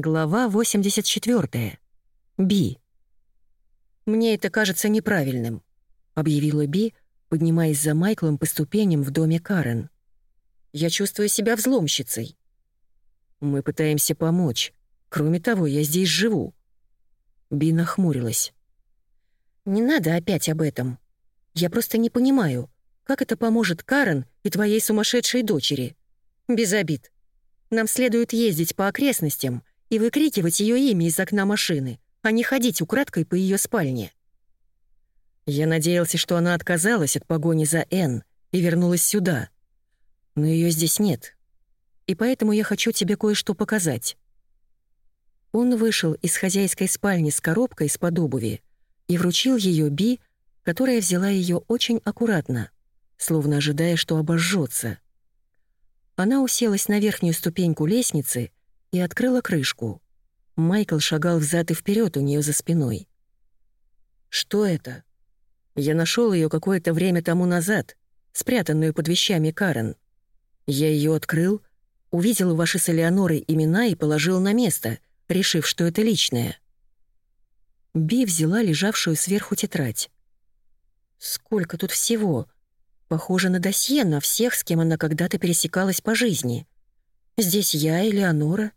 Глава 84. Би. «Мне это кажется неправильным», — объявила Би, поднимаясь за Майклом по ступеням в доме Карен. «Я чувствую себя взломщицей». «Мы пытаемся помочь. Кроме того, я здесь живу». Би нахмурилась. «Не надо опять об этом. Я просто не понимаю, как это поможет Карен и твоей сумасшедшей дочери. Без обид. Нам следует ездить по окрестностям и выкрикивать ее имя из окна машины, а не ходить украдкой по ее спальне. Я надеялся, что она отказалась от погони за Н и вернулась сюда. Но ее здесь нет. И поэтому я хочу тебе кое-что показать. Он вышел из хозяйской спальни с коробкой из-под обуви и вручил ее Би, которая взяла ее очень аккуратно, словно ожидая, что обожжется. Она уселась на верхнюю ступеньку лестницы и открыла крышку. Майкл шагал взад и вперед у нее за спиной. «Что это?» «Я нашел ее какое-то время тому назад, спрятанную под вещами Карен. Я ее открыл, увидел ваши с Элеонорой имена и положил на место, решив, что это личное». Би взяла лежавшую сверху тетрадь. «Сколько тут всего!» Похоже на досье на всех, с кем она когда-то пересекалась по жизни. Здесь я, Элеонора,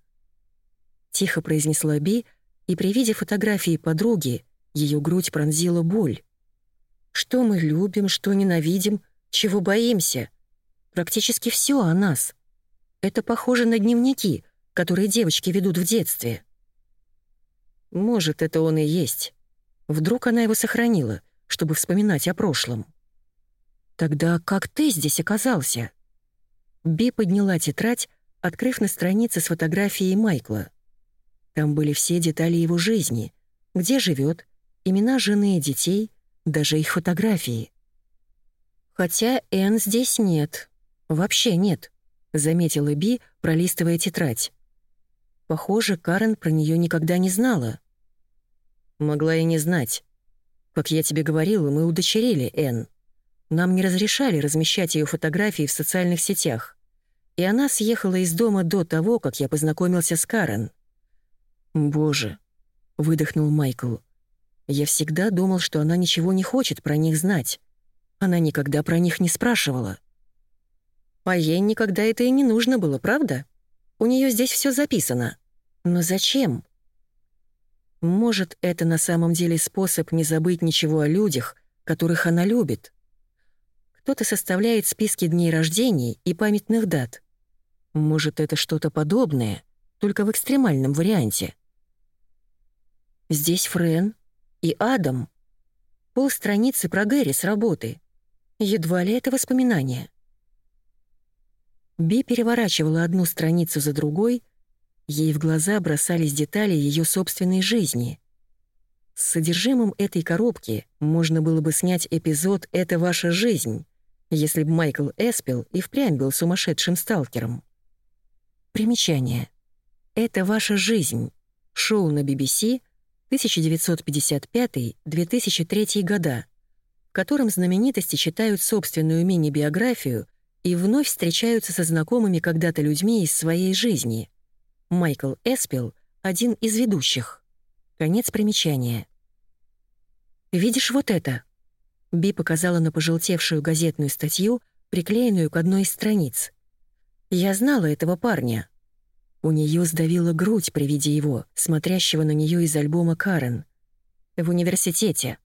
Тихо произнесла Би, и при виде фотографии подруги ее грудь пронзила боль. Что мы любим, что ненавидим, чего боимся? Практически все о нас. Это похоже на дневники, которые девочки ведут в детстве. Может, это он и есть. Вдруг она его сохранила, чтобы вспоминать о прошлом. Тогда как ты здесь оказался? Би подняла тетрадь, открыв на странице с фотографией Майкла. Там были все детали его жизни, где живет, имена жены и детей, даже их фотографии. Хотя Энн здесь нет, вообще нет, заметила Би, пролистывая тетрадь. Похоже, Карен про нее никогда не знала. Могла и не знать. Как я тебе говорила, мы удочерили Энн. Нам не разрешали размещать ее фотографии в социальных сетях. И она съехала из дома до того, как я познакомился с Карен. «Боже», — выдохнул Майкл. «Я всегда думал, что она ничего не хочет про них знать. Она никогда про них не спрашивала». «А ей никогда это и не нужно было, правда? У нее здесь все записано. Но зачем?» «Может, это на самом деле способ не забыть ничего о людях, которых она любит?» Кто-то составляет списки дней рождений и памятных дат. Может, это что-то подобное, только в экстремальном варианте. Здесь Френ и Адам. Пол страницы про Гэри с работы. Едва ли это воспоминания. Би переворачивала одну страницу за другой, ей в глаза бросались детали ее собственной жизни. С содержимым этой коробки можно было бы снять эпизод «Это ваша жизнь», если бы Майкл Эспел и впрямь был сумасшедшим сталкером. Примечание. «Это ваша жизнь» — шоу на BBC 1955-2003 года, в котором знаменитости читают собственную мини-биографию и вновь встречаются со знакомыми когда-то людьми из своей жизни. Майкл Эспел — один из ведущих. Конец примечания. «Видишь вот это?» Би показала на пожелтевшую газетную статью, приклеенную к одной из страниц. «Я знала этого парня. У нее сдавила грудь при виде его, смотрящего на нее из альбома Карен. В университете.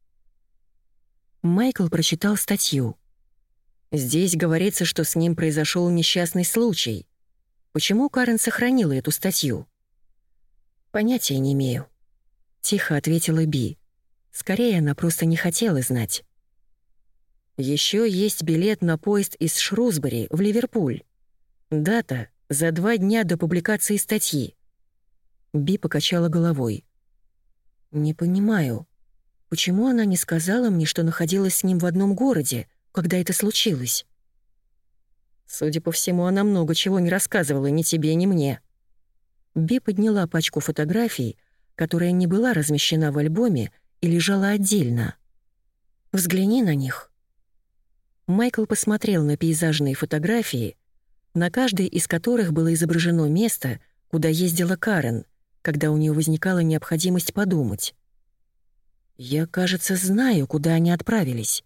Майкл прочитал статью. Здесь говорится, что с ним произошел несчастный случай. Почему Карен сохранила эту статью? Понятия не имею. Тихо ответила Би. Скорее, она просто не хотела знать. Еще есть билет на поезд из Шрусбери в Ливерпуль. Дата за два дня до публикации статьи. Би покачала головой. «Не понимаю, почему она не сказала мне, что находилась с ним в одном городе, когда это случилось?» «Судя по всему, она много чего не рассказывала ни тебе, ни мне». Би подняла пачку фотографий, которая не была размещена в альбоме и лежала отдельно. «Взгляни на них». Майкл посмотрел на пейзажные фотографии — на каждой из которых было изображено место, куда ездила Карен, когда у нее возникала необходимость подумать. «Я, кажется, знаю, куда они отправились»,